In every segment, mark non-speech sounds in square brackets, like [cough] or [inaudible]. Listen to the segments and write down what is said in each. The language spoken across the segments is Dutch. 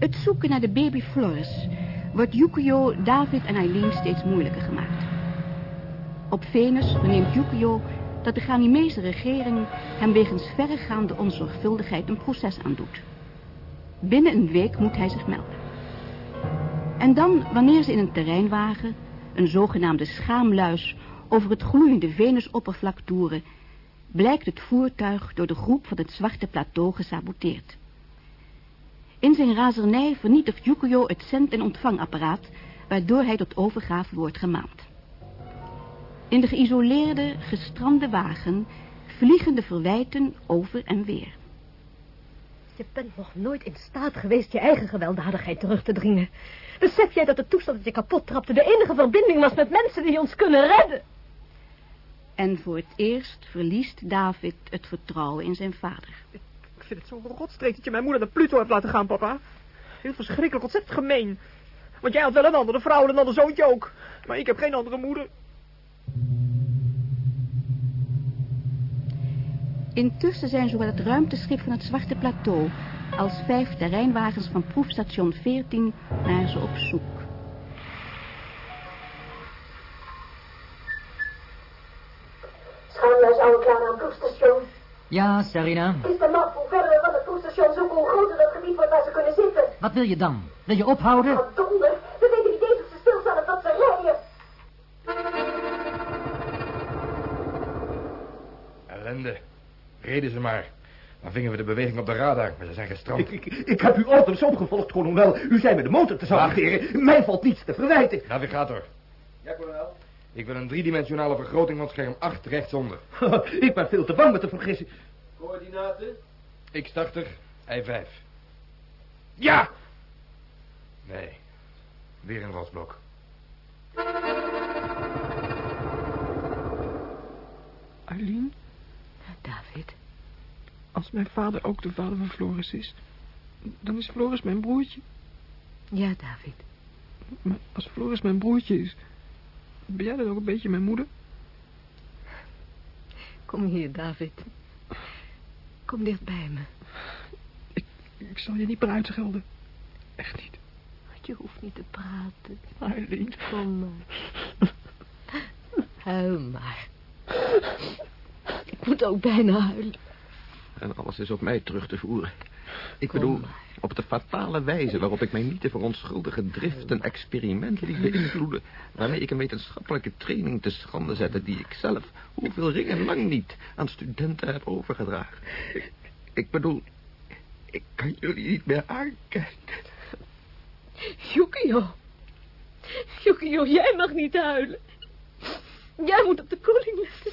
Het zoeken naar de baby Floris wordt Yukio, David en Eileen steeds moeilijker gemaakt. Op Venus verneemt Yukio dat de Ganymese regering hem wegens verregaande onzorgvuldigheid een proces aandoet. Binnen een week moet hij zich melden. En dan, wanneer ze in een terreinwagen, een zogenaamde schaamluis, over het gloeiende Venusoppervlak toeren, blijkt het voertuig door de groep van het zwarte plateau gesaboteerd. In zijn razernij vernietigt Yukio het zend- en ontvangapparaat, waardoor hij tot overgave wordt gemaand. In de geïsoleerde, gestrande wagen vliegen de verwijten over en weer. Je bent nog nooit in staat geweest je eigen gewelddadigheid terug te dringen. Besef jij dat de toestand dat je kapot trapte de enige verbinding was met mensen die ons kunnen redden? En voor het eerst verliest David het vertrouwen in zijn vader. Vind het zo'n rotstreek dat je mijn moeder naar Pluto hebt laten gaan, papa. Heel verschrikkelijk, ontzettend gemeen. Want jij had wel een andere vrouw en een ander zoontje ook. Maar ik heb geen andere moeder. Intussen zijn zowel het ruimteschip van het Zwarte Plateau als vijf terreinwagens van proefstation 14 naar ze op zoek. Schaamluis oude klaar aan het proefstation. Ja, Sarina. Is de map hoe verder we van het proefstation zoeken hoe groter dat gebied wordt waar ze kunnen zitten. Wat wil je dan? Wil je ophouden? Wat donder. We weten niet eens of ze stilstaan of dat ze rijden. Ellende. Reden ze maar. Dan vingen we de beweging op de radar, maar ze zijn gestrand. Ik, ik, ik heb uw orders opgevolgd, kolonel. U zei met de motor te saboteren. Mij valt niets te verwijten. Navigator, Ja, kolonel. ik wil een driedimensionale vergroting van scherm 8 rechtsonder. [laughs] ik ben veel te bang met te vergissen. Coördinaten? X80, Y5. Ja! Nee, weer een rotsblok. Arlene, David, als mijn vader ook de vader van Floris is... dan is Floris mijn broertje. ja, David. Maar als Floris mijn broertje is... ben jij dan ook een beetje mijn moeder? Kom hier, David. Kom dicht bij me. Ik zal je niet meer uitschelden. Echt niet. Je hoeft niet te praten. Arlene. Kom maar. Huil maar. Ik moet ook bijna huilen. En alles is op mij terug te voeren. Ik Kom bedoel, maar. op de fatale wijze waarop ik mij niet te verontschuldigen drift een experiment liet beïnvloeden... waarmee ik een wetenschappelijke training te schande zette... die ik zelf, hoeveel ringen lang niet, aan studenten heb overgedragen. Ik, ik bedoel, ik kan jullie niet meer aankijken. Yukio. Yukio, jij mag niet huilen. Jij moet op de koeling letten.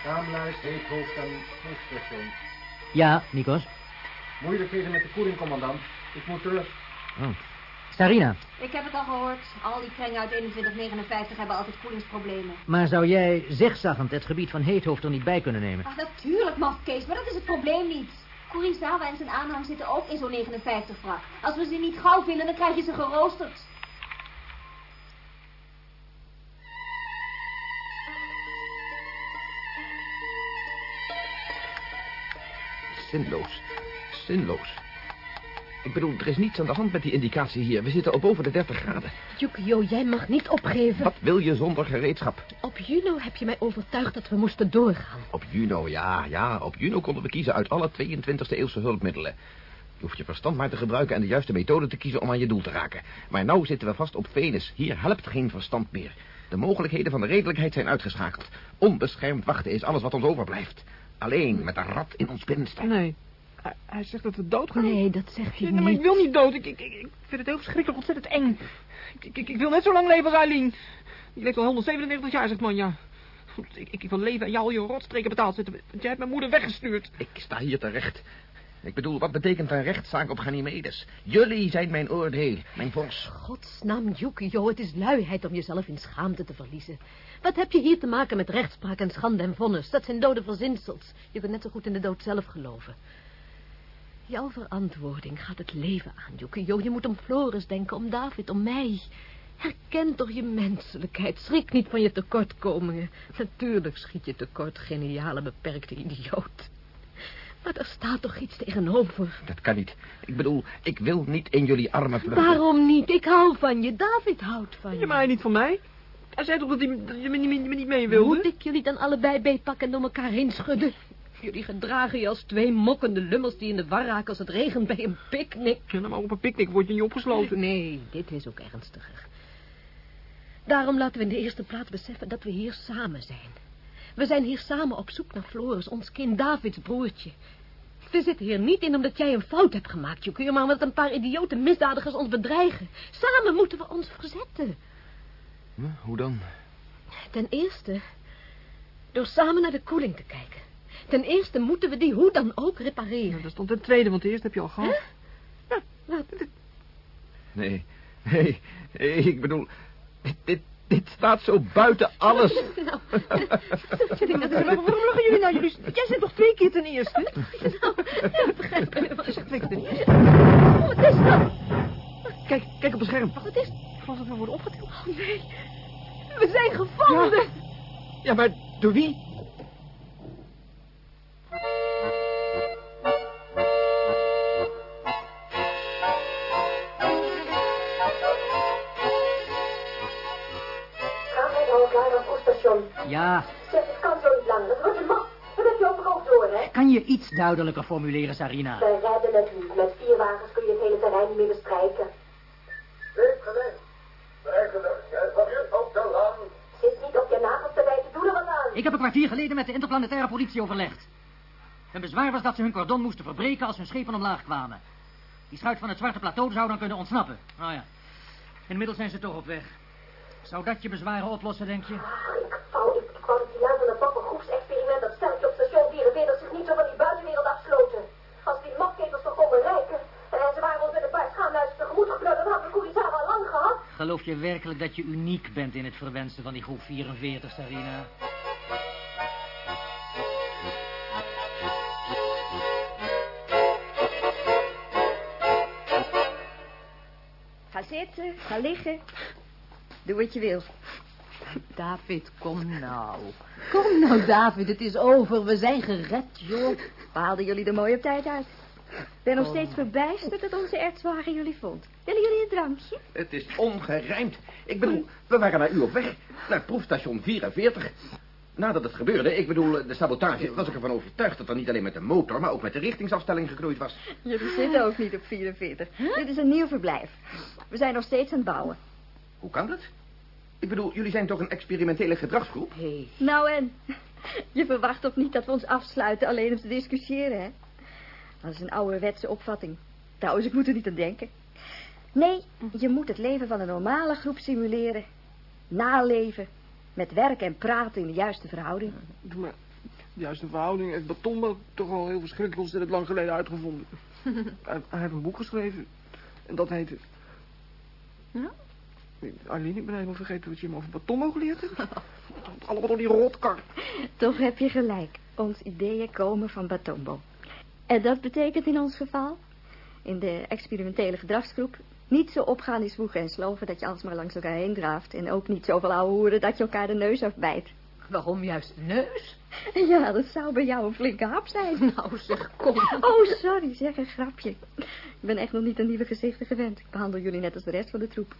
Schaamluis, Heethoofd en Proefstation. Ja, Nikos. Moeilijkheden met de koeling, commandant. Ik moet terug. Oh. Sarina, Ik heb het al gehoord. Al die kringen uit 2159 hebben altijd koelingsproblemen. maar zou jij zigzaggend het gebied van Heethoofd er niet bij kunnen nemen? Ach, natuurlijk, mafkees, maar dat is het probleem niet. Kurizawa en zijn aanhang zitten ook in zo'n 59 wrak. Als we ze niet gauw vinden, dan krijg je ze geroosterd. Zinloos. Zinloos. Ik bedoel, er is niets aan de hand met die indicatie hier. We zitten al boven de 30 graden. Yukio, jij mag niet opgeven. Wat wil je zonder gereedschap? Op Juno heb je mij overtuigd dat we moesten doorgaan. Op Juno, ja, ja. Op Juno konden we kiezen uit alle 22e eeuwse hulpmiddelen. Je hoeft je verstand maar te gebruiken en de juiste methode te kiezen om aan je doel te raken. Maar nou zitten we vast op Venus. Hier helpt geen verstand meer. De mogelijkheden van de redelijkheid zijn uitgeschakeld. Onbeschermd wachten is alles wat ons overblijft. Alleen met een rat in ons binnenste. Nee. Hij, hij zegt dat we dood gaan. Nee, dat zeg je Ja, niet. maar ik wil niet dood. Ik, ik, ik, vind het heel verschrikkelijk ontzettend eng. Ik, ik, ik wil net zo lang leven als Eileen. Die leeft al 197 jaar, zegt man, ja. Ik, ik, ik wil leven en jou al je rotstreken betaald zitten. Want jij hebt mijn moeder weggestuurd. Ik sta hier terecht. Ik bedoel, wat betekent een rechtszaak op Ganymedes? Jullie zijn mijn oordeel, mijn vors. Godsnaam, Yukio, het is luiheid om jezelf in schaamte te verliezen. Wat heb je hier te maken met rechtspraak en schande en vonnis? Dat zijn dode verzinsels. Je kunt net zo goed in de dood zelf geloven. Jouw verantwoording gaat het leven aan, Yukio. Je moet om Floris denken, om David, om mij. Herken toch je menselijkheid. Schrik niet van je tekortkomingen. Natuurlijk schiet je tekort, geniale, beperkte idioot. Maar er staat toch iets tegenover. Dat kan niet. Ik bedoel, ik wil niet in jullie armen vluchten. Waarom niet? Ik hou van je. David houdt van je. Ja, maar niet van mij. Hij zei toch dat hij dat je me, niet- me niet mee wilde? Moet ik jullie dan allebei beetpakken en door elkaar heen schudden? Jullie gedragen je als twee mokkende lummels die in de war raken als het regent bij een picknick. Ja, nou, maar op een picknick word je niet opgesloten. Nee, dit is ook ernstiger. Daarom laten we in de eerste plaats beseffen dat we hier samen zijn. We zijn hier samen op zoek naar Floris, ons kind Davids broertje. We zitten hier niet in omdat jij een fout hebt gemaakt, Jokie, maar omdat een paar idiote misdadigers ons bedreigen. Samen moeten we ons verzetten. Hoe dan? Ten eerste, door samen naar de koeling te kijken. Ten eerste moeten we die hoe dan ook repareren. Ja, dat stond ten tweede, want de eerste heb je al gehad. Ja, laat Nee, nee, nee, ik bedoel, dit, dit, staat zo buiten alles. [laughs] Nou, Ja, waarom lachen jullie nou? Jullie, jij zit toch twee keer ten eerste? [laughs] nou, ja, begrijp ik helemaal. Twee keer ten eerste. Oh, wat is dat? Kijk, kijk op het scherm. Wat is... Ik geloof dat we worden opgetild. Oh, nee. We zijn gevonden. Ja, maar door wie? Ja, Zeg, het kan zo niet langer. Het wordt een mat. Dat heb je ook ook door, hè? kan je iets duidelijker formuleren, Sarina? Wij redden het niet. Met vier wagens kun je het hele terrein niet meer bestrijken. Wees gelijk. Eigenlijk, jij van je op de land. Zit niet op je nagels te bijten. Doe er wat aan. Ik heb een kwartier geleden met de interplanetaire politie overlegd. Hun bezwaar was dat ze hun cordon moesten verbreken als hun schepen omlaag kwamen. Die schuit van het Zwarte Plateau zou dan kunnen ontsnappen. Nou ja, inmiddels zijn ze toch op weg. Zou dat je bezwaren oplossen, denk je? Ik wou dat die lui van het pap een groepsexperiment dat stelletje op station 44 zich niet zo van die buitenwereld afsloten. Als die mafketels toch konden rijken en ze waren ons met een paar schaamluizen tegemoet geplukt, dan hadden we Kurisawa al lang gehad. Geloof je werkelijk dat je uniek bent in het verwensen van die groep 44, Sarina? Ga zitten, ga liggen. Doe wat je wil. David, kom nou. Kom nou, David, het is over. We zijn gered, joh. We haalden jullie er mooi op tijd uit. Ik ben nog steeds verbijsterd dat onze ertswagen jullie vond. Willen jullie een drankje? Het is ongerijmd. Ik bedoel, we waren naar u op weg. Naar proefstation 44. Nadat het gebeurde, ik bedoel, de sabotage, was ik ervan overtuigd dat er niet alleen met de motor, maar ook met de richtingsafstelling geknoeid was. Jullie zitten ook niet op 44. Dit is een nieuw verblijf. We zijn nog steeds aan het bouwen. Hoe kan dat? Ik bedoel, jullie zijn toch een experimentele gedragsgroep? Hey. Nou en? Je verwacht toch niet dat we ons afsluiten alleen om te discussiëren, hè? Dat is een ouderwetse opvatting. Trouwens, ik moet er niet aan denken. Nee, je moet het leven van een normale groep simuleren. Naleven. Met werk en praten in de juiste verhouding. Maar de juiste verhouding heeft Batomba toch al heel verschrikkelijk ontzettend lang geleden uitgevonden. [laughs] hij, hij heeft een boek geschreven. En dat heet... Ja? Arlene, ik ben helemaal vergeten wat je hem over Batomba geleerd [laughs] hebt. Allemaal door die rotkar. Toch heb je gelijk. Ons ideeën komen van Batombo. En dat betekent in ons geval, in de experimentele gedragsgroep, niet zo opgaan in zwoegen en sloven dat je alles maar langs elkaar heen draaft. En ook niet zoveel ouwe hoeren dat je elkaar de neus afbijt. Waarom juist de neus? Ja, dat zou bij jou een flinke hap zijn. [laughs] Nou, zeg, kom. Oh, sorry, zeg een grapje. Ik ben echt nog niet aan nieuwe gezichten gewend. Ik behandel jullie net als de rest van de troep.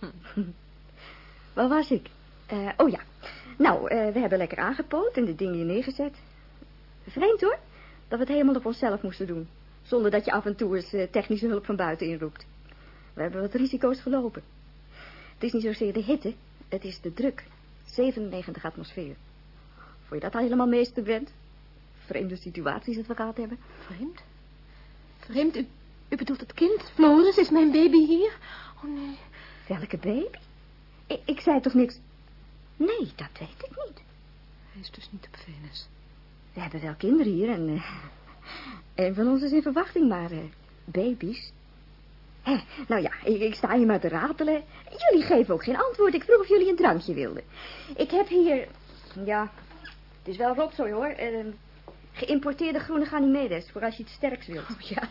[laughs] Waar was ik? Eh, oh ja. Nou, eh, we hebben lekker aangepoot en de dingen hier neergezet. Vreemd hoor, dat we het helemaal op onszelf moesten doen. Zonder dat je af en toe eens eh, technische hulp van buiten inroept. We hebben wat risico's gelopen. Het is niet zozeer de hitte, het is de druk. 97 atmosfeer. Voor je dat al helemaal meester bent. Vreemde situaties dat we gehad hebben. Vreemd? Vreemd? U, u bedoelt het kind? Floris, is mijn baby hier? Oh, nee. Welke baby? Ik, ik zei toch niks... Nee, dat weet ik niet. Hij is dus niet op Venus. We hebben wel kinderen hier en... eh, een van ons is in verwachting, maar... eh, baby's... Hè, nou ja, ik, ik sta hier maar te ratelen. Jullie geven ook geen antwoord. Ik vroeg of jullie een drankje wilden. Ik heb hier... Ja, het is wel rotzooi hoor. eh, geïmporteerde groene Ganymedes, voor als je iets sterks wilt. Oh, ja.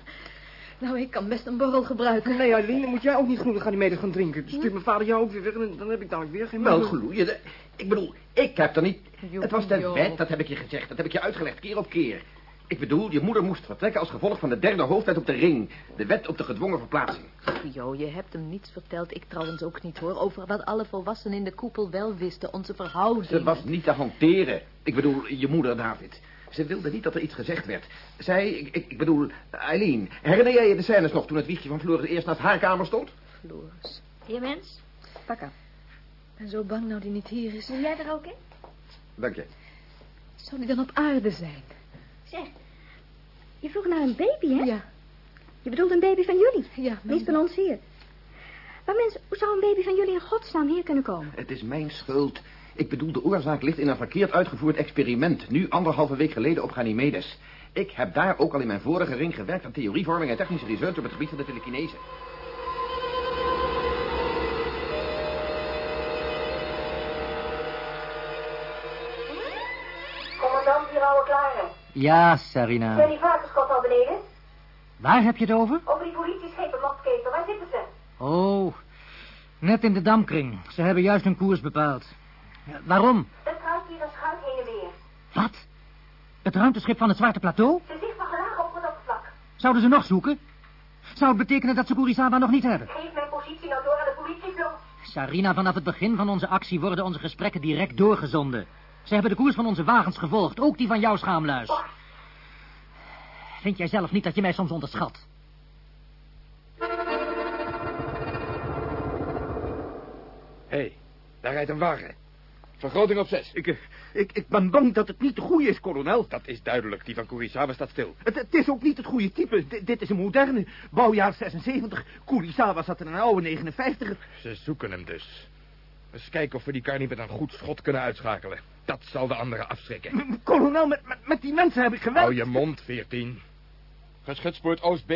Nou, ik kan best een borrel gebruiken. Nee, Aileen, dan moet jij ook niet groene Ganymedes gaan drinken. Dan stuurt mijn vader jou ook weer weg en dan heb ik dadelijk weer geen Wel, gloeien. Ik bedoel, ik heb er niet... Jo, Het was de jo. wet, dat heb ik je gezegd. Dat heb ik je uitgelegd, keer op keer. Ik bedoel, je moeder moest vertrekken als gevolg van de derde hoofdwet op de ring. De wet op de gedwongen verplaatsing. Jo, je hebt hem niets verteld. Ik trouwens ook niet, hoor. Over wat alle volwassenen in de koepel wel wisten. Onze verhouding. Ze was niet te hanteren. Ik bedoel, je moeder, David. Ze wilde niet dat er iets gezegd werd. Zij, ik, ik, ik bedoel, Eileen, herinner jij je de scènes nog toen het wiegje van Floris eerst naast haar kamer stond? Floris. Hier, mens. Pak hem. Ik ben zo bang nou die niet hier is. Wil jij er ook in? Dank je. Zou die dan op aarde zijn? Zeg, je vroeg naar een baby, hè? Ja. Je bedoelt een baby van jullie? Ja, Die is van ons hier. Maar mensen, hoe zou een baby van jullie in godsnaam hier kunnen komen? Het is mijn schuld. Ik bedoel, de oorzaak ligt in een verkeerd uitgevoerd experiment. Nu anderhalve week geleden op Ganymedes. Ik heb daar ook al in mijn vorige ring gewerkt aan theorievorming en technische research op het gebied van de telekinese. Ja, Zijn Sarina. die varkenskot al beneden? Waar heb je het over? Over die politieschepen, Mafketel, waar zitten ze? Oh, net in de damkring. Ze hebben juist hun koers bepaald. Ja, waarom? Er kruipt hier een schuit heen en weer. Wat? Het ruimteschip van het Zwarte Plateau? Ze zicht van gelaag op het oppervlak. Zouden ze nog zoeken? Zou het betekenen dat ze Kurisawa nog niet hebben? Geef mijn positie nou door aan de politievloot. Sarina, vanaf het begin van onze actie worden onze gesprekken direct doorgezonden. Ze hebben de koers van onze wagens gevolgd, ook die van jouw schaamluis. Vind jij zelf niet dat je mij soms onderschat? Hé, hey, daar rijdt een wagen. Vergroting op zes. Ik, eh, ik, ik ben bang dat het niet de goede is, kolonel. Dat is duidelijk. Die van Kurisawa staat stil. Het, het is ook niet het goede type. D- dit is een moderne. Bouwjaar 76. Kurisawa zat in een oude 59. Ze zoeken hem dus. Eens kijken of we die kar niet met een goed schot kunnen uitschakelen. Dat zal de anderen afschrikken. M- Kolonel, met, met, met die mensen heb ik gewerkt. Hou je mond, 14. Geschutspoort Oost-B.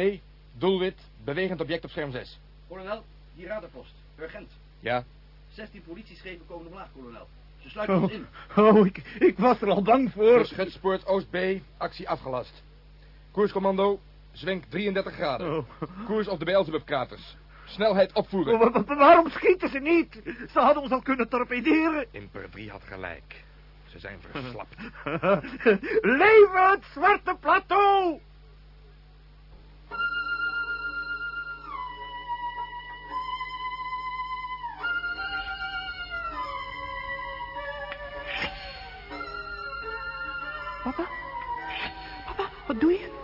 Doelwit. Bewegend object op scherm 6. Kolonel, hier radarpost. Urgent. Ja, 16 politieschepen komen omlaag, kolonel. Ze sluiten Oh, ons in. oh ik, ik was er al bang voor. Geschutspoort Oost-B. Actie afgelast. Koerscommando. Zwenk 33 graden. Oh. Koers op de Beelzebub-kraters. Snelheid opvoeren. Oh, wa- wa- waarom schieten ze niet? Ze hadden ons al kunnen torpederen. Imper 3 had gelijk. Ze zijn verslapt. [laughs] Leven het Zwarte Plateau! Papa? Papa, wat doe je?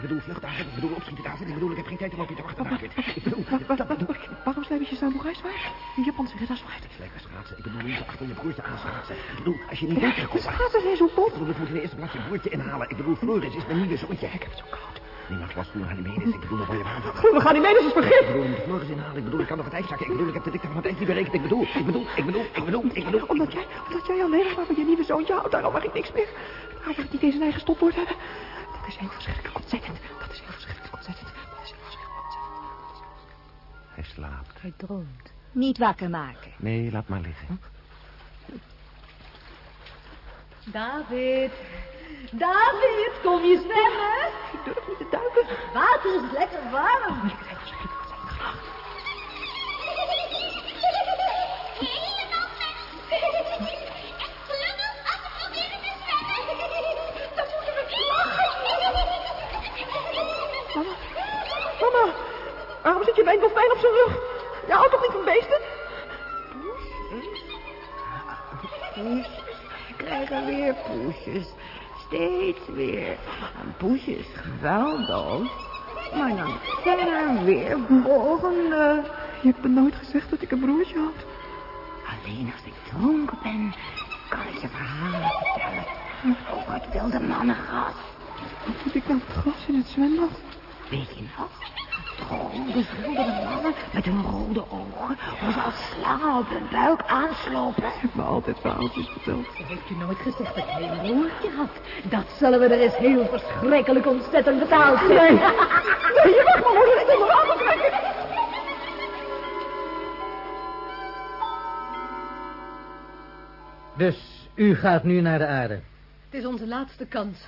Ik bedoel, vlucht, David. Ik bedoel, opschieten, David. Ik bedoel, ik heb geen tijd om op je te wachten, David. Ik bedoel, dat bedoel ik. Waarom slijp je staan nog ijswaard? Die Japanse ridderswaard. Lekker schaatsen. Ik bedoel, niet achter je broertje aan schaatsen. Ik bedoel, als je niet weet gekomen... Schaatsen zijn zo bot. Ik bedoel, ik moet in de eerste plaats je broertje inhalen. Ik bedoel, Floris is mijn nieuwe zoontje. Ik heb het zo koud. Niemand was toen Ganymedes. Ik bedoel, nog wel je. We gaan die medes eens Ik vergif. bedoel, ik moet Floris inhalen. Ik bedoel, ik kan nog het ijs zakken. Ik bedoel, ik heb de dikte van het ijs niet berekend. Ik bedoel, ik bedoel, ik bedoel, ik bedoel, ik bedoel... Omdat jij, omdat jij alleen maar van je nieuwe zoontje houdt, daarom mag ik niks meer. Daarom mag ik niet eens een eigen stopwoord hebben. Dat is heel verschrikkelijk ontzettend. Dat is heel verschrikkelijk ontzettend. Dat is heel verschrikkelijk ontzettend. Hij slaapt. Hij droomt. Niet wakker maken. Nee, laat maar liggen. David. David, kom je zwemmen? Ik durf niet te duiken. Water is lekker warm. Ik Waarom zit je bij een dolfijn op zijn rug? Je houdt toch niet van beesten? We krijgen weer poesjes. Steeds weer. Poesjes geweldig. Maar dan zijn er weer volgende. Je hebt me nooit gezegd dat ik een broertje had. Alleen als ik dronken ben, kan ik je verhalen vertellen. Over het wilde mannengras. Wat moet ik nou het gras in het zwembad? Weet je nog? De rode geschilderde mannen met hun rode ogen. Hoe ze als slangen op hun buik aanslopen. Je hebt me altijd verhaaltjes verteld. Ze heeft je nooit gezegd dat jij een broertje had. Dat zullen we er eens heel verschrikkelijk ontzettend betaald zijn. Nee, nee, je mag niet onder handen trekken. Dus u gaat nu naar de aarde. Het is onze laatste kans.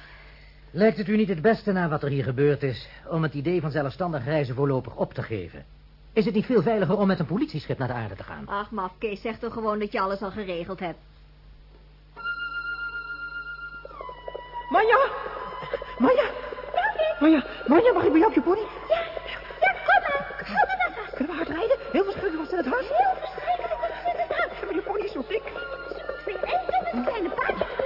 Lijkt het u niet het beste na wat er hier gebeurd is... om het idee van zelfstandig reizen voorlopig op te geven? Is het niet veel veiliger om met een politieschip naar de aarde te gaan? Ach, maf, Kees, zeg toch gewoon dat je alles al geregeld hebt. Manja! Manja! Manja, Manja, mag ik bij jou op je pony? Ja, kom maar. Ga maar. Kunnen we hard rijden? Heel verschrikkelijk ontzettend hard. Heel verschrikkelijk ontzettend hard. Maar je pony is zo dik. Ze moet kleine paardje.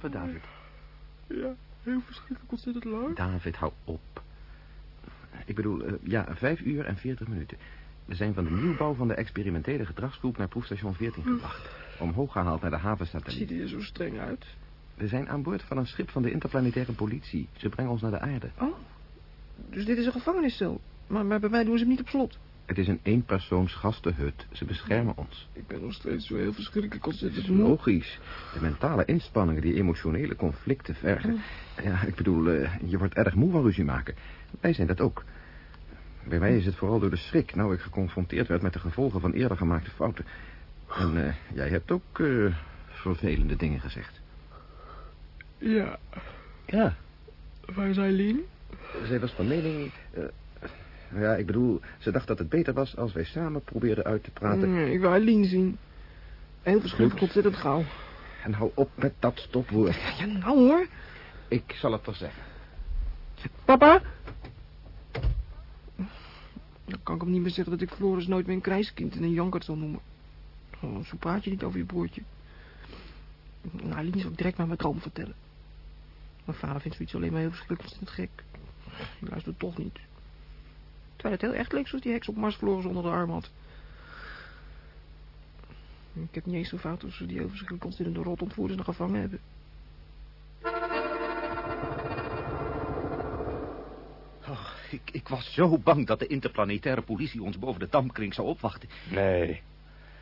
David. Ja, heel verschrikkelijk ontzettend lang. David, hou op. Ik bedoel, eh, ja, vijf uur en veertig minuten. We zijn van de nieuwbouw van de experimentele gedragsgroep naar proefstation 14 gebracht. Omhoog gehaald naar de Ziet havensatelliet. hij er zo streng uit? We zijn aan boord van een schip van de interplanetaire politie. Ze brengen ons naar de aarde. Oh, dus dit is een gevangeniscel. Maar, maar bij mij doen ze hem niet op slot. Het is een eenpersoons gastenhut. Ze beschermen ons. Ik ben nog steeds zo heel verschrikkelijk Het ontzettend moe. logisch. De mentale inspanningen die emotionele conflicten vergen. Ja, ik bedoel, eh, je wordt erg moe van ruzie maken. Wij zijn dat ook. Bij mij is het vooral door de schrik... nou ik geconfronteerd werd met de gevolgen van eerder gemaakte fouten. En eh, jij hebt ook eh, vervelende dingen gezegd. Ja, Ja. waar is Eileen? Zij was van mening... eh, ja, ik bedoel, ze dacht dat het beter was als wij samen probeerden uit te praten. Nee, ik wil Eileen zien. Heel verschrikkelijk ontzettend gauw. En hou op met dat stopwoord. Ja, nou hoor. Ik zal het toch zeggen. Papa? Dan kan ik hem niet meer zeggen dat ik Floris nooit meer een krijskind en een jankert zal noemen. Oh, zo praat je niet over je broertje. Nou, Eileen zal ik direct maar mijn droom vertellen. Mijn vader vindt zoiets alleen maar heel verschrikkelijk ontzettend gek. Hij luistert toch niet. Terwijl het heel echt leek zoals die heks op Mars Floris onder de arm had. Ik heb niet eens zo fout als ze die heel verschrikkelijk ontzettende rot ontvoerders nog gevangen hebben. Oh, ik, ik was zo bang dat de interplanetaire politie ons boven de dampkring zou opwachten. Nee.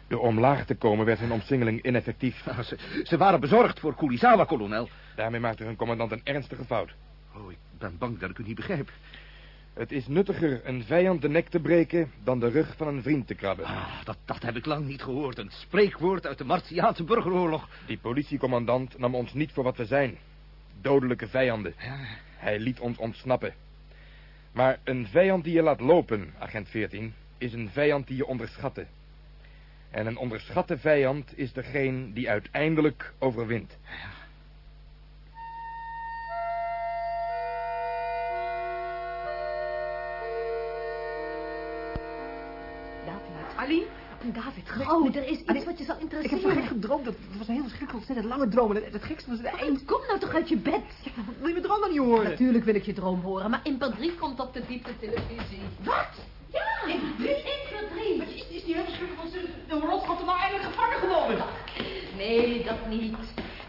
Door omlaag te komen werd hun omsingeling ineffectief. Ah, [laughs] Ze, ze waren bezorgd voor Kurisawa, kolonel. Daarmee maakte hun commandant een ernstige fout. Oh, ik ben bang dat ik u niet begrijp. Het is nuttiger een vijand de nek te breken dan de rug van een vriend te krabben. Ah, dat, dat heb ik lang niet gehoord. Een spreekwoord uit de Martiaanse burgeroorlog. Die politiecommandant nam ons niet voor wat we zijn. Dodelijke vijanden. Hij liet ons ontsnappen. Maar een vijand die je laat lopen, agent 14, is een vijand die je onderschatte. En een onderschatte vijand is degene die uiteindelijk overwint. David. David, gauw, er is ah, iets wat je zal interesseren. Ik heb zo gek gedroomd. Dat, was een heel verschrikkelijk ontzettend lange droomen. Het gekste was het eind. Kom nou toch uit je bed. Wil je mijn droom dan niet horen? Natuurlijk wil ik je droom horen, maar in Imper komt op de diepte televisie. Wat? Ja, In 3. Maar is, is die hele schrik de rot had nou eindelijk gevangen geworden. Nee, dat niet.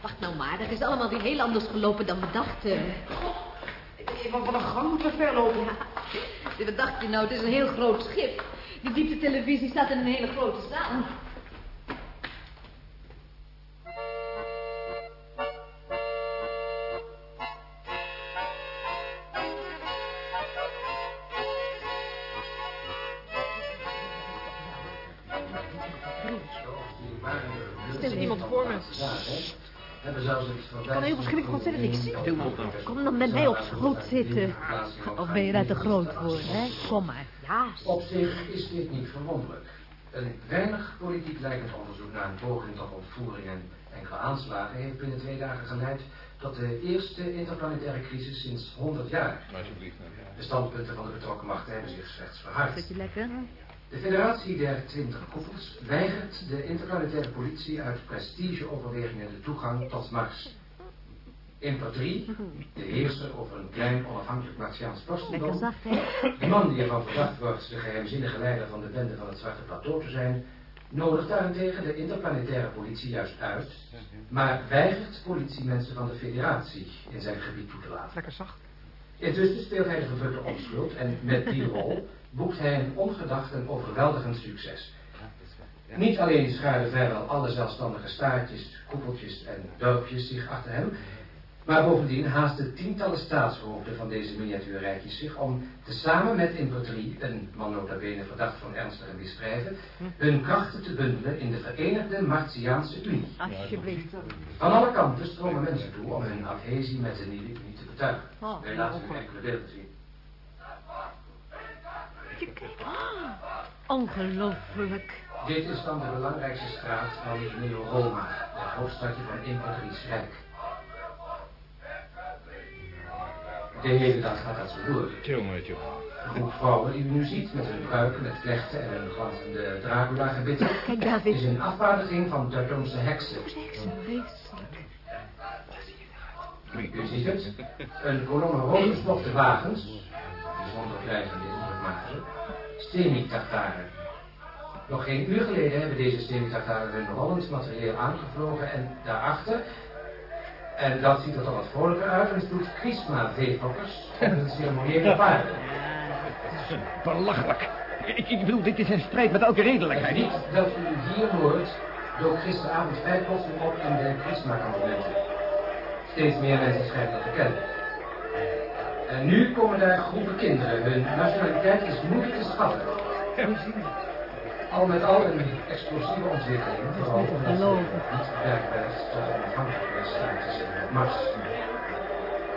Wacht nou maar, dat is allemaal weer heel anders gelopen dan we dachten. Goh, wat een gang moeten we verlopen. Ja, dacht je nou, het is een heel groot schip. Die dieptetelevisie staat in een hele grote zaal. Er zit iemand voor me. Hebben zelfs het Ik kan heel verschrikkelijk ontzettend. Kom dan met mij op schoot zitten. Of ben je daar te groot voor, hè? Kom maar. Ja. Op zich is dit niet verwonderlijk. Een weinig politiek leidend onderzoek naar een poging tot ontvoering en enkele aanslagen heeft binnen twee dagen geleid tot de eerste interplanetaire crisis sinds 100 jaar. Alsjeblieft. De standpunten van de betrokken machten hebben zich slechts verhard. Zit je lekker? De federatie der 20 koepels weigert de interplanetaire politie uit prestigeoverwegingen de toegang tot Mars. 3, de heerser over een klein onafhankelijk Martiaans vorstendom, de man die ervan verdacht wordt de geheimzinnige leider van de bende van het Zwarte Plateau te zijn, nodigt daarentegen de interplanetaire politie juist uit, maar weigert politiemensen van de federatie in zijn gebied toe te laten. Lekker zacht. Intussen speelt hij de gevulde onschuld en met die rol boekt hij een ongedacht en overweldigend succes. Niet alleen schaarden vrijwel alle zelfstandige staartjes, koepeltjes en dorpjes zich achter hem, maar bovendien haasten tientallen staatshoofden van deze miniatuurrijkjes zich om tezamen met Impertrie, een man nota bene verdacht van ernstige misdrijven, hun krachten te bundelen in de Verenigde Martiaanse Unie. Alsjeblieft. Van alle kanten stromen mensen toe om hun adhesie met de nieuwe Unie te betuigen. Oh, Wij laten u enkele beelden zien. Ongelooflijk. Dit is dan de belangrijkste straat van Neo-Roma, het hoofdstadje van Impertries Rijk. De hele dag gaat dat zo door. Tjonge, tjonge. De groep vrouwen die u nu ziet, met hun pruiken, met vlechten en hun glanzende Dracula-gebitten, Kijk, David. is een afvaardiging van Tartonse heksen. U ziet het, een kolonne roodgestofte wagens, bijzonder klein van dit indruk maken ze, semi-tartaren. Nog geen uur geleden hebben deze semi-tartaren hun rollend materieel aangevlogen en daarachter, en dat ziet er toch wat vrolijker uit, een stoet Chrisma-veefokkers en een ceremoniële paarden. Belachelijk. Ik, ik bedoel, dit is in strijd met elke Het redelijkheid. lied dat u hier hoort, dook gisteravond vrij plotseling op in de Chrisma-kampementen. Steeds meer mensen schijnen dat te kennen. En nu komen daar groepen kinderen. Hun nationaliteit is moeilijk te schatten. Al met al een explosieve ontwikkeling, vooral omdat ze niet is tot onafhankelijke staatjes en Mars.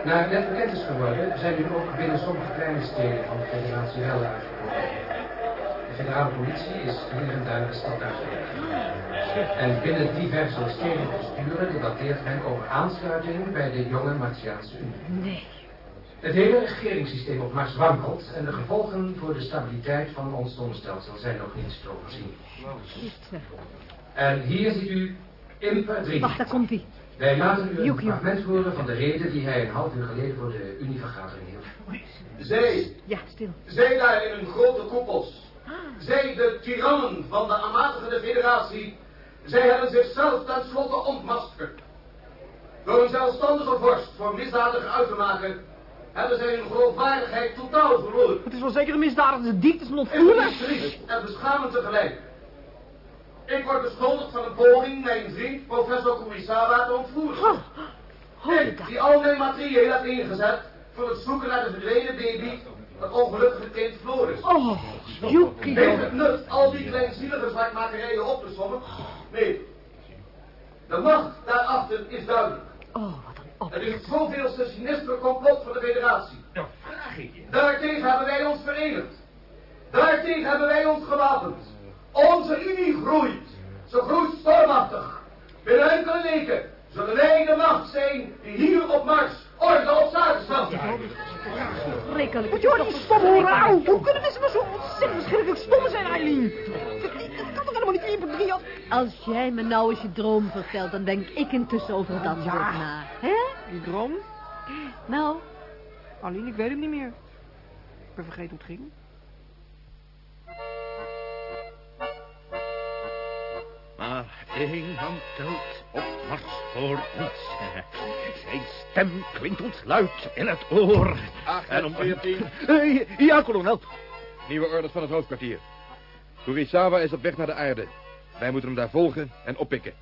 Naar net bekend is geworden, zijn nu ook binnen sommige kleine steden van de federatie rellen uitgebroken. De federale politie is hier en daar de stad uitgelegd. En binnen diverse stedelijke besturen debatteert men over aansluiting bij de jonge Martiaanse Unie. Nee. Het hele regeringssysteem op Mars wankelt en de gevolgen voor de stabiliteit van ons zonnestelsel zijn nog niet te overzien. En hier ziet u Imper 3. Wacht, daar komt hij. Wij laten u een fragment horen van de reden die hij een half uur geleden voor de Unievergadering hield. Zij, Ja, stil. zij daar in hun grote koepels. Zij, de tirannen van de aanmatigende federatie. Zij hebben zichzelf tenslotte ontmaskerd. Door een zelfstandige vorst voor misdadiger uit te maken, hebben zij hun geloofwaardigheid totaal verloren. Het is wel zeker een misdadigde dieptes van Het ontvoeren. is triest en beschamend tegelijk. Ik word beschuldigd van een poging mijn vriend professor Kurisawa te ontvoeren. Ik, die al mijn materieel heb ingezet voor het zoeken naar de verdwenen baby, dat ongelukkige kind Floris. Oh, Heeft Yukio. het nut al die kleinzielige zwakmakerijen op te sommen? Nee. De macht daarachter is duidelijk. Oh, wat op. Het is het zoveelste sinistere complot van de federatie. Nou, vraag ik je. Daartegen hebben wij ons verenigd. Daartegen hebben wij ons gewapend. Onze Unie groeit. Ze groeit stormachtig. Binnen enkele weken zullen wij de macht zijn die hier op Mars orde op zaken stelt. Schrikkelijk. Moet je hoor, die stomme rauw. Hoe kunnen mensen maar zo ontzettend verschrikkelijk stom zijn, Eileen? Dat kan toch helemaal niet Imper 3 had... Als jij me nou eens je droom vertelt, dan denk ik intussen over het antwoord Ja. na. Hè? Die droom? Nou, Aline, ik weet het niet meer. Ik ben vergeten hoe het ging. Maar Eén man telt op mars voor ons. [laughs] Zijn stem klinkt ons luid in het oor. En om 14. [laughs] Eh, Ja, kolonel. Nieuwe orders van het hoofdkwartier. Kurisawa is op weg naar de aarde. Wij moeten hem daar volgen en oppikken.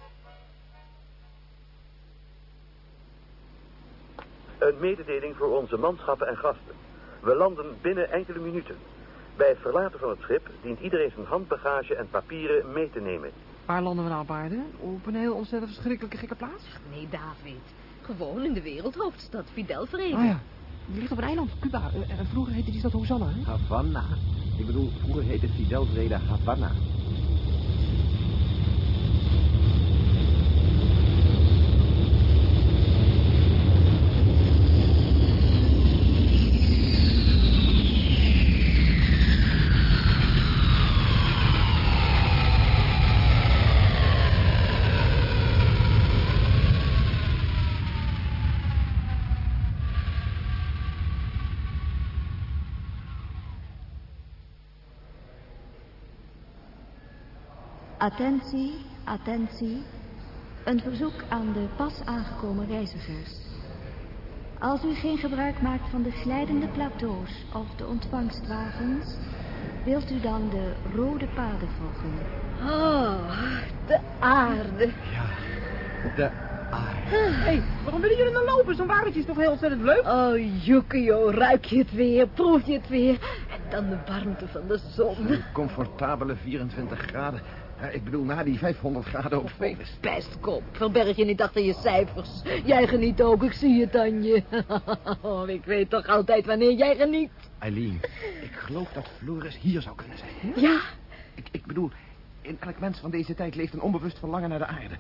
Een mededeling voor onze manschappen en gasten. We landen binnen enkele minuten. Bij het verlaten van het schip dient iedereen zijn handbagage en papieren mee te nemen. Waar landen we nou op aarde? Op een heel ontzettend verschrikkelijke gekke plaats? Nee, David. Gewoon in de wereldhoofdstad, Fidel Vrede. Oh ja, die ligt op een eiland, Cuba. Eh, En vroeger heette die stad Hosanna, hè? Havana. Ik bedoel, vroeger heette Fidel Vrede Havana. Attentie, attentie. Een verzoek aan de pas aangekomen reizigers. Als u geen gebruik maakt van de glijdende plateaus of de ontvangstwagens, wilt u dan de rode paden volgen. Oh, de aarde. De Hé, hey, waarom willen jullie nou lopen? Zo'n wagentje is toch heel ontzettend leuk? Oh, Yukio, ruik je het weer, proef je het weer. En dan de warmte van de zon. Een comfortabele 24 graden. Ja, ik bedoel, na die 500 graden op Venus. Pestkop, verberg je niet achter je cijfers. Jij geniet ook, ik zie het aan je. [laughs] Oh, ik weet toch altijd wanneer jij geniet. Eileen, ik geloof dat Floris hier zou kunnen zijn. Ja? Ik, ik bedoel, in elk mens van deze tijd leeft een onbewust verlangen naar de aarde.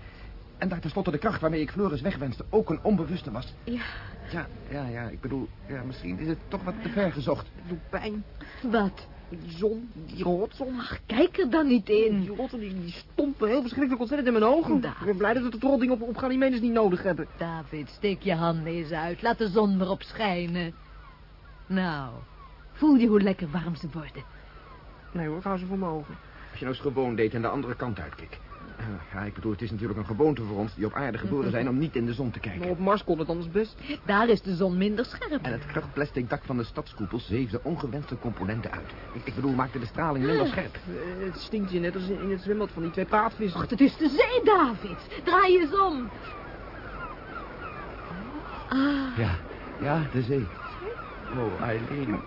En daar tenslotte de kracht waarmee ik Floris wegwenste ook een onbewuste was. Ja. Ja, ja, ja, ik bedoel, ja, misschien is het toch wat te ver gezocht. Het doet pijn. Wat? Die zon, die rotzon. Ach, kijk er dan niet in. Die rotten, die, die stompen heel verschrikkelijk ontzettend in mijn ogen. David. Ik ben blij dat we de trotting op, op Ganymedes niet nodig hebben. David, steek je handen eens uit. Laat de zon erop schijnen. Nou, voel je hoe lekker warm ze worden. Nee hoor, hou ze voor mijn ogen. Als je nou eens gewoon deed en de andere kant uitkeek. Eh, ja, ik bedoel, het is natuurlijk een gewoonte voor ons die op aarde geboren zijn om niet in de zon te Maar kijken. op Mars kon het anders best. Daar is de zon minder scherp. En het krachtplastic dak van de stadskoepel zeefde ongewenste componenten uit. Ik, ik bedoel, maakte de straling minder scherp. Eh, Het stinkt hier net als in het zwembad van die twee paardvissen. Ach, het is de zee, David. Draai je eens om. Ah. Ja, ja, de zee. Oh, Eileen.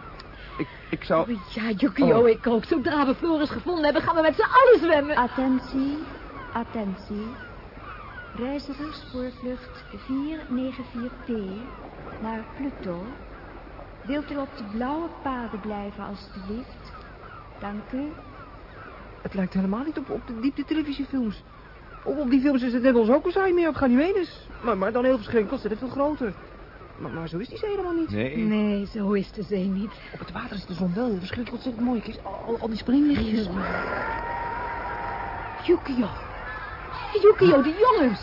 Ik, ik zou... Oh, ja, Yukio, Oh. ik ook. Zodra we Floris gevonden hebben, gaan we met z'n allen zwemmen. Attentie, attentie. Reizigers voor vlucht 494P naar Pluto. Wilt u op de blauwe paden blijven, alstublieft? Dank u. Het lijkt helemaal niet op, op de diepte televisiefilms. Op, op die films is het net als ook een saai meer op Ganymedes. Maar, maar dan heel verschrikkelijk ontzettend veel groter. Maar, maar zo is die zee helemaal niet. Nee, zo is de zee niet. Op het water is de zon wel heel verschrikkelijk ontzettend mooi. Kijk, al, al die springlichtjes. Yukio. Yukio, die jongens.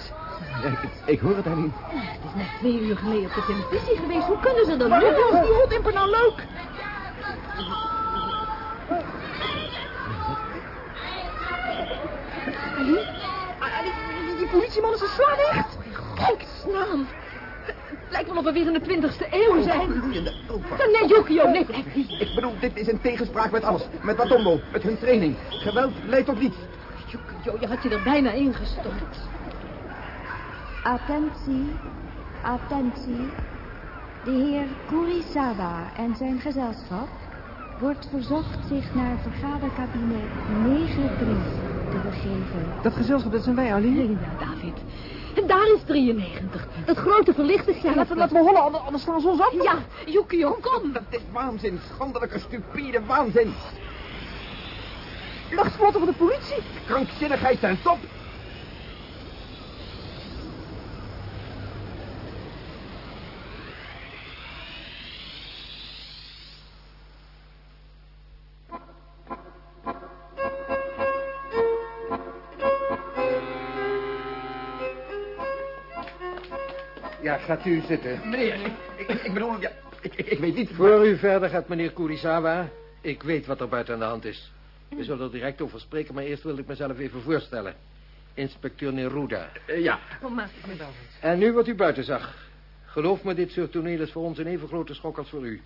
Ja, ik, ik hoor het, Eileen. Het is net twee uur geleden op de televisie geweest. Hoe kunnen ze dat doen? is die rotimper nou leuk? Ali? Ali, die, die politieman is een slaan echt. Kijk. Het lijkt wel of we weer in de twintigste eeuw zijn. Oh, Nee, Yukio, nee, blijf niet. Ik bedoel, dit is in tegenspraak met alles. Met Watombo, met hun training. Geweld leidt tot niets. Yukio, je had je er bijna ingestort. Attentie, attentie. De heer Kurisawa en zijn gezelschap wordt verzocht zich naar vergadercabine 9-3 te begeven. Dat gezelschap, dat zijn wij, Ali. Ja, David. En daar is 93. Dat grote verlichte scherm. Laten, we hollen, anders, anders slaan ze ons af. Ja, Yukio, kom. Dat is waanzin. Schandelijke, stupide waanzin. Luchtspotten van de politie. Krankzinnigheid ten top. Ja, gaat u zitten. Meneer, ik, ik, ik bedoel, ja, ik, ik, ik weet niet... Voor u verder gaat, meneer Kurisawa. Ik weet wat er buiten aan de hand is. We zullen er direct over spreken, maar eerst wil ik mezelf even voorstellen. inspecteur Neruda. Eh, ja. Oh, maar... En nu wat u buiten zag. Geloof me, dit soort toneel is voor ons een even grote schok als voor u.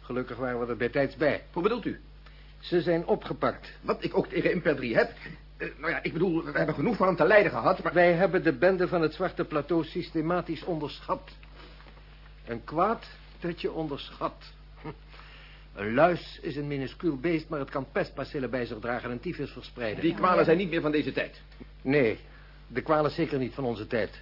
Gelukkig waren we er bij tijds bij. Hoe bedoelt u? Ze zijn opgepakt. Wat ik ook tegen Imper 3 heb. Eh, nou ja, ik bedoel, we hebben genoeg van hem te lijden gehad, maar... Wij hebben de bende van het Zwarte Plateau systematisch onderschat. Een kwaad dat je onderschat. Een luis is een minuscuul beest, maar het kan pestbacillen bij zich dragen en tyfus verspreiden. Die kwalen zijn niet meer van deze tijd. Nee, de kwalen zeker niet van onze tijd.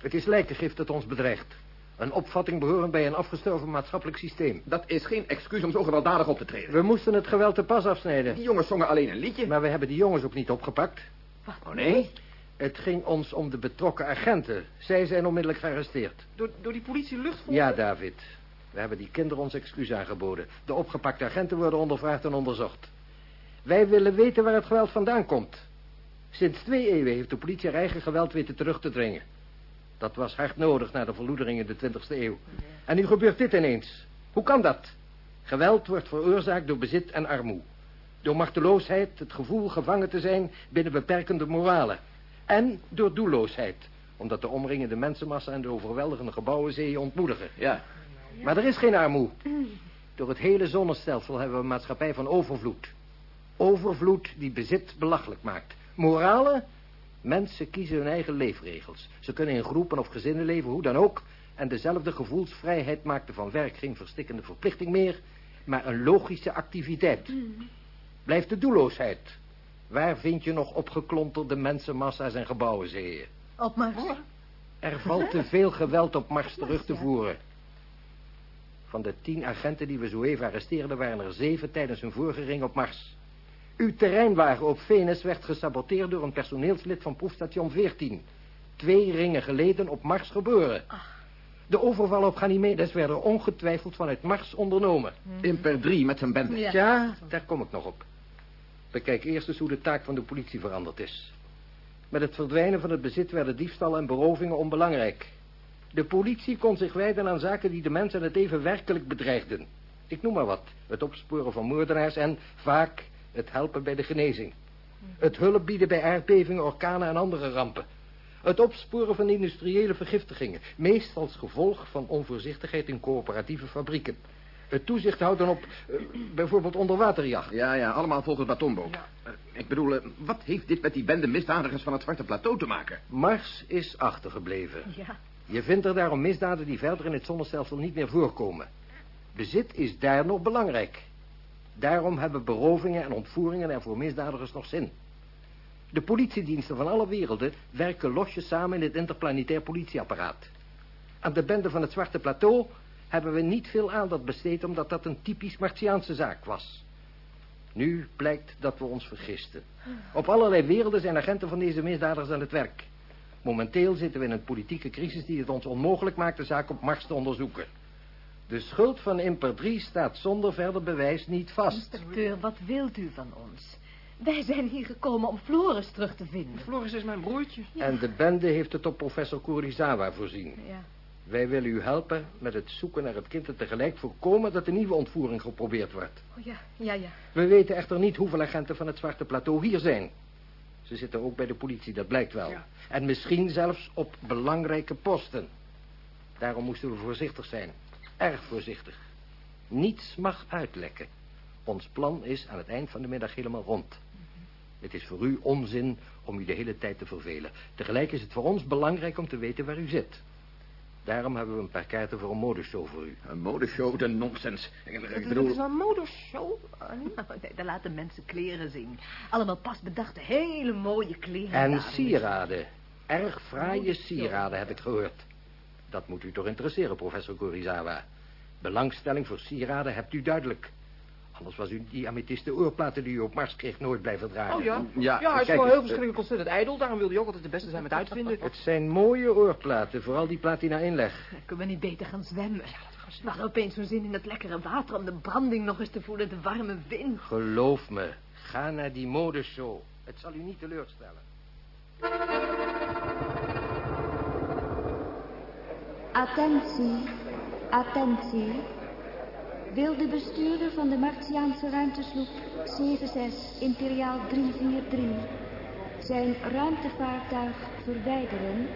Het is lijkengif dat ons bedreigt. Een opvatting behorend bij een afgestorven maatschappelijk systeem. Dat is geen excuus om zo gewelddadig op te treden. We moesten het geweld te pas afsnijden. Die jongens zongen alleen een liedje. Maar we hebben die jongens ook niet opgepakt. Oh, nee? Het ging ons om de betrokken agenten. Zij zijn onmiddellijk gearresteerd. Door, door die politie luchtvoer? Ja, David. We hebben die kinderen ons excuus aangeboden. De opgepakte agenten worden ondervraagd en onderzocht. Wij willen weten waar het geweld vandaan komt. Sinds twee eeuwen heeft de politie haar eigen geweld weten terug te dringen. Dat was hard nodig na de verloedering in de 20e eeuw. En nu gebeurt dit ineens. Hoe kan dat? Geweld wordt veroorzaakt door bezit en armoede. Door machteloosheid, het gevoel gevangen te zijn binnen beperkende moralen. En door doelloosheid, omdat de omringende mensenmassa en de overweldigende gebouwenzee je ontmoedigen. Ja. Maar er is geen armoede. Door het hele zonnestelsel hebben we een maatschappij van overvloed. Overvloed die bezit belachelijk maakt. Moralen? Mensen kiezen hun eigen leefregels. Ze kunnen in groepen of gezinnen leven, hoe dan ook. En dezelfde gevoelsvrijheid maakte van werk geen verstikkende verplichting meer, maar een logische activiteit. Blijft de doelloosheid. Waar vind je nog opgeklonterde mensenmassa's en gebouwenzeeën? Op Mars. Er valt te veel geweld op Mars terug te voeren. Van de tien agenten die we zo even arresteerden... waren er zeven tijdens hun vorige ring op Mars. Uw terreinwagen op Venus werd gesaboteerd door een personeelslid van proefstation 14. Twee ringen geleden op Mars geboren. De overval op Ganymedes werden ongetwijfeld vanuit Mars ondernomen. Imper 3 met zijn bende. Ja. daar kom ik nog op. Bekijk eerst eens hoe de taak van de politie veranderd is. Met het verdwijnen van het bezit werden diefstallen en berovingen onbelangrijk. De politie kon zich wijden aan zaken die de mensen het even werkelijk bedreigden. Ik noem maar wat. Het opsporen van moordenaars en, vaak, het helpen bij de genezing. Het hulp bieden bij aardbevingen, orkanen en andere rampen. Het opsporen van industriële vergiftigingen. Meest als gevolg van onvoorzichtigheid in coöperatieve fabrieken. Het toezicht houden op eh, bijvoorbeeld onderwaterjacht. Ja, ja, allemaal volgens Batombo. Eh, ik bedoel, eh, wat heeft dit met die bende misdadigers van het Zwarte Plateau te maken? Mars is achtergebleven. Ja. Je vindt er daarom misdaden die verder in het zonnestelsel niet meer voorkomen. Bezit is daar nog belangrijk. Daarom hebben berovingen en ontvoeringen er voor misdadigers nog zin. De politiediensten van alle werelden werken losjes samen in het interplanetair politieapparaat. Aan de bende van het Zwarte Plateau hebben we niet veel aandacht besteed... omdat dat een typisch Martiaanse zaak was. Nu blijkt dat we ons vergisten. Op allerlei werelden zijn agenten van deze misdadigers aan het werk. Momenteel zitten we in een politieke crisis die het ons onmogelijk maakt de zaak op Mars te onderzoeken. De schuld van Imper 3 staat zonder verder bewijs niet vast. Inspecteur, wat wilt u van ons? Wij zijn hier gekomen om Floris terug te vinden. Floris is mijn broertje. En de bende heeft het op professor Kurizawa voorzien. Ja. Wij willen u helpen met het zoeken naar het kind en tegelijk voorkomen dat een nieuwe ontvoering geprobeerd wordt. Oh ja, ja, ja. We weten echter niet hoeveel agenten van het Zwarte Plateau hier zijn. Ze zitten ook bij de politie, dat blijkt wel. En misschien zelfs op belangrijke posten. Daarom moesten we voorzichtig zijn. Erg voorzichtig. Niets mag uitlekken. Ons plan is aan het eind van de middag helemaal rond. Het is voor u onzin om u de hele tijd te vervelen. Tegelijk is het voor ons belangrijk om te weten waar u zit. Daarom hebben we een paar kaarten voor een modeshow voor u. Een modeshow, de nonsens. Ik, Het is bedoel... een modeshow. [laughs] Nee, daar laten mensen kleren zien. Allemaal pas bedachte, hele mooie kleren. En dames. sieraden. Erg fraaie sieraden, heb ik gehoord. Dat moet u toch interesseren, professor Kurizawa. Belangstelling voor sieraden hebt u duidelijk. Anders was u die amethyste oorplaten die u op Mars kreeg nooit blijven dragen. Oh ja? Ja, Ja, hij is eens, heel verschrikkelijk ontzettend ijdel. Daarom wil hij ook altijd de beste zijn met uitvinden. Het zijn mooie oorplaten, vooral die platina inleg. Kunnen we niet beter gaan zwemmen? We hadden opeens zo'n zin in het lekkere water om de branding nog eens te voelen, de warme wind. Geloof me, ga naar die modeshow. Het zal u niet teleurstellen. Attentie, attentie. Wil de bestuurder van de Martiaanse ruimtesloep 76 Imperiaal 343 zijn ruimtevaartuig verwijderen.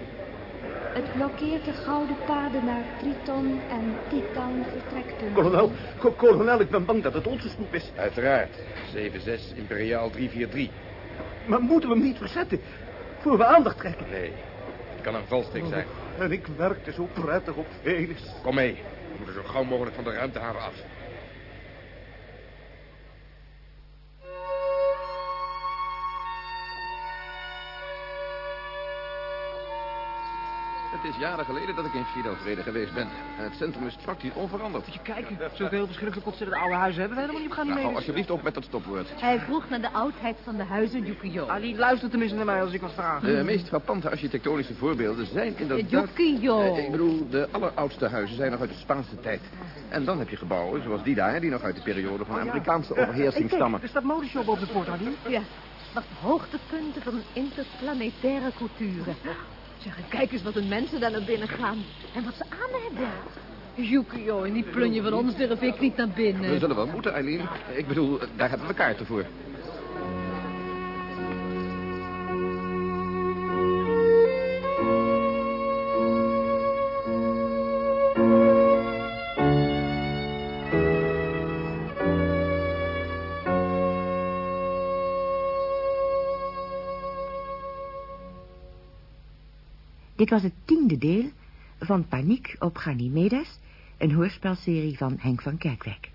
Het blokkeert de gouden paden naar Triton en Titan vertrekpunten. Kolonel, ko- kolonel, ik ben bang dat het onze sloep is. Uiteraard. 7-6 Imperiaal 343. Maar moeten we hem niet verzetten? Voor we aandacht trekken. Nee, het kan een valstrik zijn. En ik werkte zo prettig op Venus. Kom mee. We moeten zo gauw mogelijk van de ruimtehaven af. Het is jaren geleden dat ik in Fidel Vrede geweest ben. En het centrum is praktisch onveranderd. Moet je kijken, zoveel verschrikkelijk ontzettend oude huizen hebben we helemaal niet op gaan Nou, hou mee. alsjeblieft op met dat stopwoord. Hij vroeg naar de oudheid van de huizen Yukio. Ali, luister tenminste naar mij als ik wat vraag. De meest frappante architectonische voorbeelden zijn inderdaad... Yukio. Eh, Ik bedoel, de alleroudste huizen zijn nog uit de Spaanse tijd. En dan heb je gebouwen zoals die daar, die nog uit de periode van de Amerikaanse overheersing Hey, stammen. kijk, er staat modeshop op de poort, Ali. Ja, wat hoogtepunten van interplanetaire cultuur. Zeg, en kijk eens wat de mensen daar naar binnen gaan. En wat ze aan hebben. Yukio, in die plunje van ons durf ik niet naar binnen. We zullen wel moeten, Eileen. Ik bedoel, daar hebben we kaarten voor. Dit was het tiende deel van Paniek op Ganymedes, een hoorspelserie van Henk van Kerkwijk.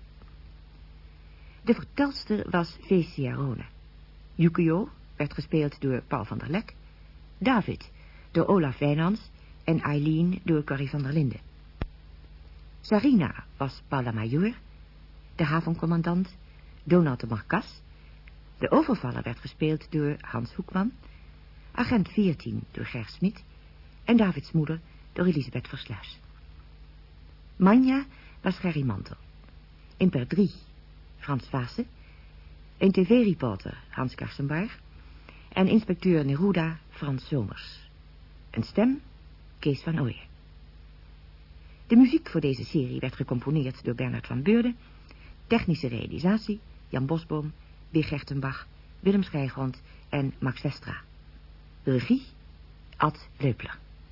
De vertelster was Vesia Rone. Yukio werd gespeeld door Paul van der Lek, David door Olaf Wijnands en Eileen door Corrie van der Linden. Sarina was Paula Major, de havencommandant Donald de Marcas. De overvaller werd gespeeld door Hans Hoekman, agent 14 door Ger Smit en Davids moeder door Elisabeth Versluis. Manja was Gerry Mantel. Imper 3 Frans Vaassen. Een tv-reporter Hans Karsenbarg. En inspecteur Neruda Frans Zomers. Een stem Kees van Ooyen. De muziek voor deze serie werd gecomponeerd door Bernard van Beurden. Technische realisatie Jan Bosboom, Beer Gertenbach, Willem Schijgrond en Max Westra. Regie Ad Leupler.